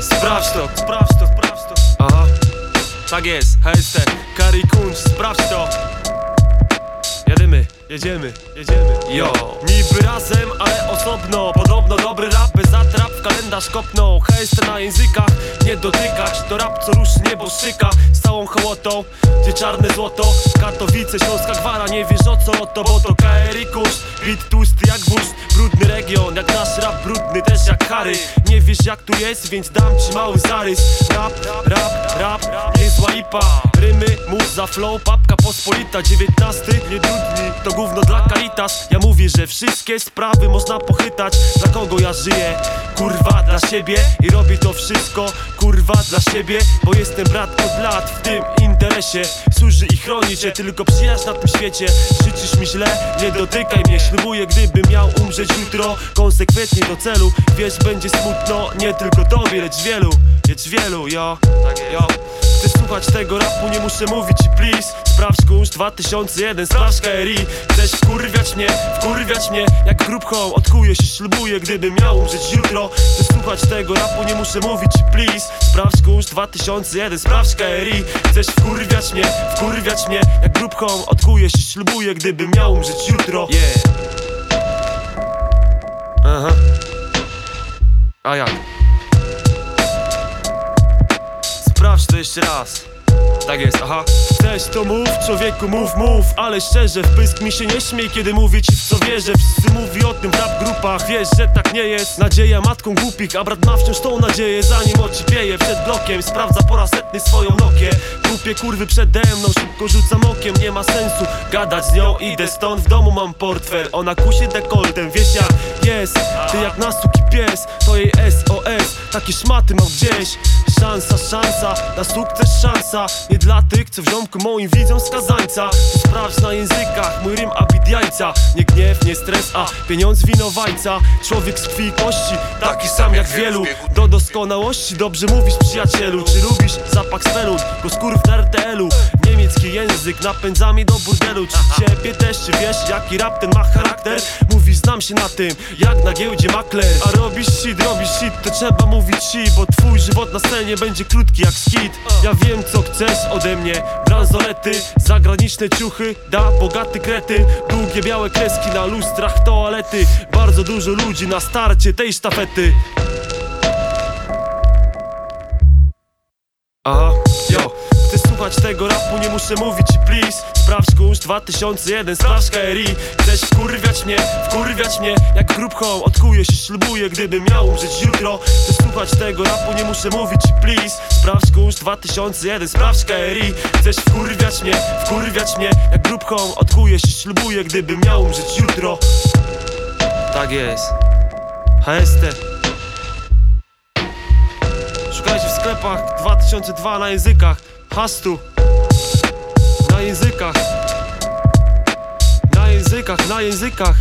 Sprawdź to, sprawdź to, sprawdź to. Aha, tak jest, HST, Kari Kunz, sprawdź to. Jedziemy, jedziemy, jedziemy. Yo, niby razem, ale osobno. Podobno dobry rap, bez atrap w kalendarz kopnął. HST na językach, nie dotykać. To rap co rusz niebo szyka. Z całą hołotą, gdzie czarne złoto. Katowice, Śląska Gwara, nie wiesz o co to Bo to KRI Kunz, beat tłusty jak wóz Brudny region, jak nasz rap brudny Harry. Nie wiesz jak tu jest, więc dam ci mały zarys. Rap, rap, rap, niezła ipa Rymy, muza, flow, papka pospolita. 19, nie to gówno dla Kalitas Ja mówię, że wszystkie sprawy można pochytać Dla kogo ja żyję? Kurwa, dla siebie. I robię to wszystko, kurwa, dla siebie. Bo jestem brat od lat w tym interesie. Służy i chroni cię, tylko przyjaźń na tym świecie. Życzysz mi źle? Nie dotykaj mnie. Ślubuję, gdybym miał umrzeć jutro. Konsekwentnie do celu. Wiesz, będzie smutno, nie tylko tobie, lecz wielu. Lecz wielu, yo, yo. Chcesz słuchać tego rapu, nie muszę mówić please. Sprawdź kurz 2001, sprawdź KRI Chcesz wkurwiać mnie, wkurwiać mnie? Jak grupką, odkuję się, ślubuję Gdybym miał umrzeć jutro. Chcesz słuchać tego rapu, nie muszę mówić please. Sprawdź kurz 2001, sprawdź KRI Chcesz wkurwiać mnie, wkurwiać mnie? Jak grupką, odkuję się, ślubuję Gdybym miał umrzeć jutro. Yeah Aha. A jak? Sprawdź to jeszcze raz. Tak jest, aha. Chcesz to mów, człowieku mów, mów Ale szczerze, w pysk mi się nie śmiej Kiedy mówię ci w co wierzę. Wszyscy mówi o tym w rap grupach Wiesz, że tak nie jest. Nadzieja matką głupich A brat ma wciąż tą nadzieję. Zanim odcipieje przed blokiem Sprawdza po raz setny swoją nokię Głupie kurwy przede mną Szybko rzucam okiem Nie ma sensu gadać z nią Idę stąd, w domu mam portfel Ona kusie dekoltem Wiesz jak Ty jak na Takie szmaty mam gdzieś. Szansa, szansa Na sukces szansa. Nie dla tych, co w ziomku moim widzą skazańca. Sprawdź na językach Mój rym abit jajca Nie gniew, nie stres, a pieniądz winowajca. Człowiek z krwi i kości Taki sam jak wielu. Do doskonałości dobrze mówisz przyjacielu. Czy lubisz zapach spelu Go skurw na RTL-u Niemiecki język napędza mnie do burdelu. Czy ciebie też, czy wiesz jaki rap ten ma charakter? Mówisz znam się na tym, jak na giełdzie makler. A robisz shit, robisz shit, to trzeba mówić shit Bo twój żywot na scenie będzie krótki jak skit. Ja wiem co chcesz ode mnie. Bransolety, zagraniczne ciuchy Da bogaty kretyn. Długie białe kreski na lustrach toalety. Bardzo dużo ludzi na starcie tej sztafety. Aha, słuchać tego rapu, nie muszę mówić please. Sprawdź kurz 2001, sprawdź KRI Chcesz wkurwiać mnie, wkurwiać mnie Jak grupką, odkuję się, ślubuję Gdybym miał umrzeć jutro. Chcesz słuchać tego rapu, nie muszę mówić please. Sprawdź kurz 2001, sprawdź KRI Chcesz wkurwiać mnie, wkurwiać mnie Jak grupką, odkuję się, ślubuję Gdybym miał umrzeć jutro. Tak jest. HST sklepach 2002 na językach Hastu. Na językach. Na językach, na językach